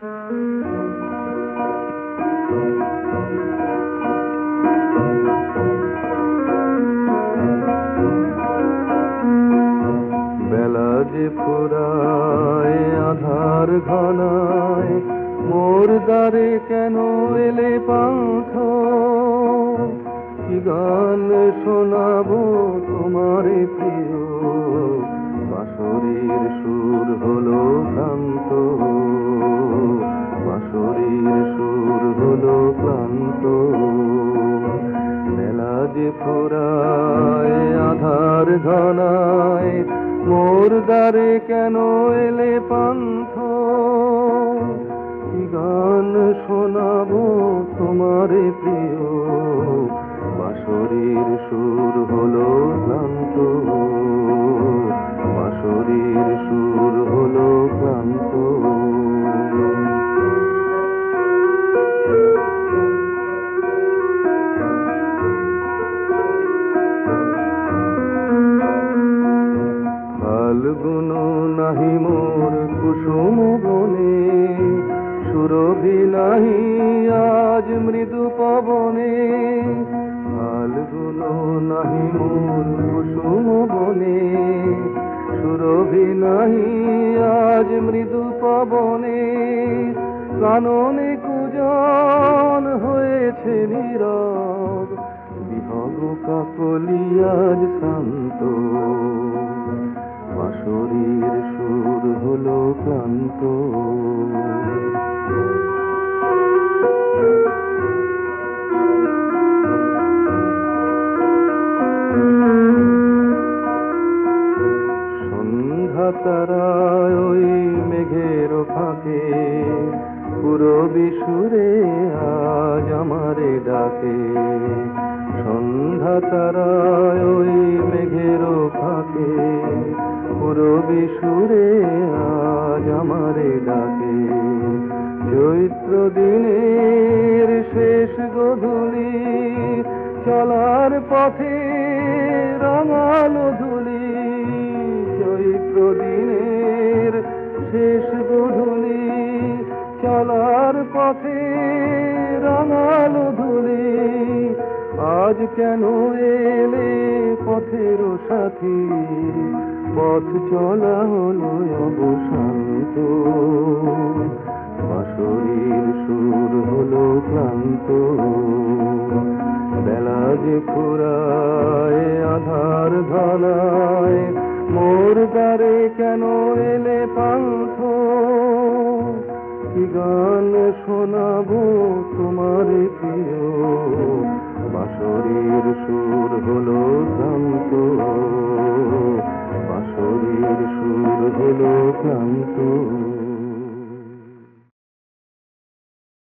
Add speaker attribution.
Speaker 1: বেলা যে ফুরায়, আধার ঘনায়, মোর দ্বারে কেন এলে পান্থ কি গান শোনাবো তোমারে প্রিয়? বাঁশরীর সুর হলো ক্লান্ত। হলো ক্লান্ত। বেলা যে ফুরায়, আধার ঘনায় মোর দ্বারে কেন এলে পান্থ? কি গান শোনাবো তোমারে প্রিয়? বাঁশরীর সুর হলো সুরভি নাহি, আজ মৃদু পবনে কাননে কুজন হয়েছে নীরব। বিহগ কাকলি আজ শান্ত। বাঁশরীর সুর হলো ক্লান্ত। তারায় ওই মেঘের ফাঁকে। পুরো বিশুরে আজ আমারে ডাকে। সন্ধ্যা তারায় ওই মেঘের ফাঁকে। পুরো বিশুরে আজ আমারে ডাকে। চৈত্র দিনের শেষ গধূলি, চলার পথে রাঙালো ধুলি। চৈত্র দিনের শেষ গধূলি চলার পথে রাঙালো ধুলি। আজ কেন এলে পথের সাথী? পথ চলা হলো অবসান্ত। বাঁশরীর সুর হলো ক্লান্ত। বেলা যে ফুরায় কেন এলে পান্থ? কি গান শোনাবো তোমার প্রিয়? বাঁশরীর সুর হলো ক্লান্ত। বাঁশরীর সুর হলো ক্লান্ত।